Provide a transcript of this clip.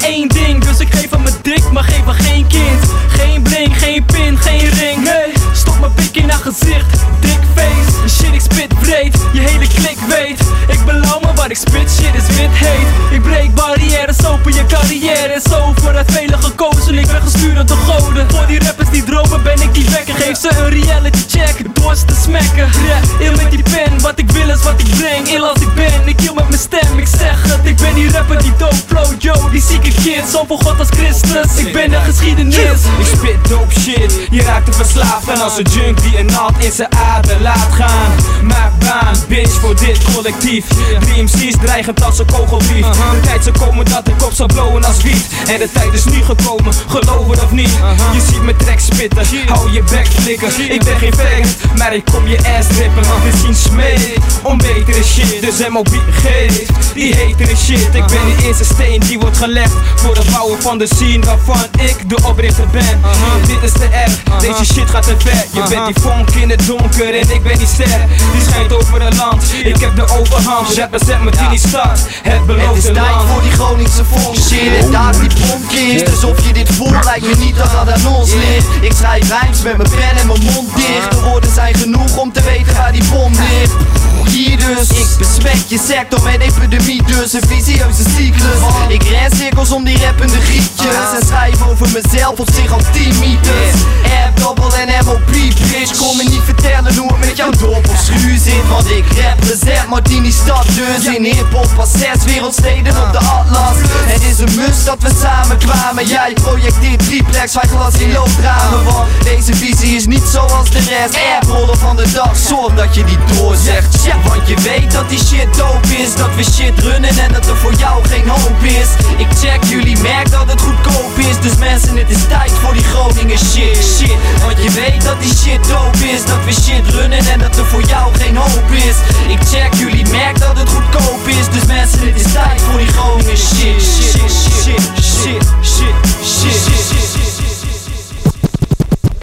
maar ding. Dus ik geef hem mijn dik, maar geef hem geen kind. Geen bling, geen pin, geen ring. Nee, stop mijn pik in haar gezicht. Dik face, shit ik spit breed. Je hele klik weet. Ik beloof me wat ik spit, shit is wit heet. Ik breek barrières, open je carrière. En zo voor het vele gekozen. Ik ben gestuurd door de goden. Voor die die wekker Geef ze een reality check, dorst te smekken Ja, il met die pen, wat ik wil is wat ik breng. Il als ik ben, ik kill met mijn stem. Ik zeg het, ik ben die rapper die dope flow. Yo, die zieke kid, zoveel God als Christus. Ik ben de geschiedenis. Ik spit dope shit, je raakt er verslaafd. En als een junk die een naald in zijn ader laat gaan. Maak baan, bitch, voor dit collectief. Drie MC's dreigend als een kogelbrief De tijd zal komen dat de kop zal blowen als wiet. En de tijd is nu gekomen, geloof het of niet. Je ziet me hou je bek flikken Ik ben geen faggot, maar ik kom je ass rippen Misschien smeek om betere shit Dus MOB geeft die hetere shit. Ik ben de eerste steen die wordt gelegd Voor het bouwen van de scene waarvan ik de oprichter ben. Dit is de R, deze shit gaat te ver Je bent die vonk in het donker en ik ben die ster. Die schijnt over het land, ik heb de overhand. Represent me in die stad, het Het is beloofde tijd land. voor die Groningse volk shit En daar die pomp Dus of je dit voelt lijkt me niet dat dat aan ons ligt. Ik schrijf rijms met mijn pen en mijn mond dicht. De woorden zijn genoeg om te weten waar die bom ligt. Hier je sector met epidemie dus Een visieuze cyclus. Ik ren cirkels om die rappende grietjes En schrijf over mezelf op zich al 10 meters App, dobbel en MOP bitch. Kom me niet vertellen hoe het met jouw doppel schuur zit Want ik represent Martini stad dus. In hiphop pas zes wereldsteden op de atlas. Het is een must dat we samen kwamen. Jij projecteert triplex, wij glas in loopdramen Want deze visie is niet zoals de rest. App, rollen van de dag, zorg dat je die doorzegt je weet dat die shit dope is Dat we shit runnen en dat er voor jou geen hoop is. Ik check jullie, merk dat het goedkoop is. Dus mensen, het is tijd voor die Groningen shit Shit, want je weet dat die shit dope is Dat we shit runnen en dat er voor jou geen hoop is. Ik check jullie, merk dat het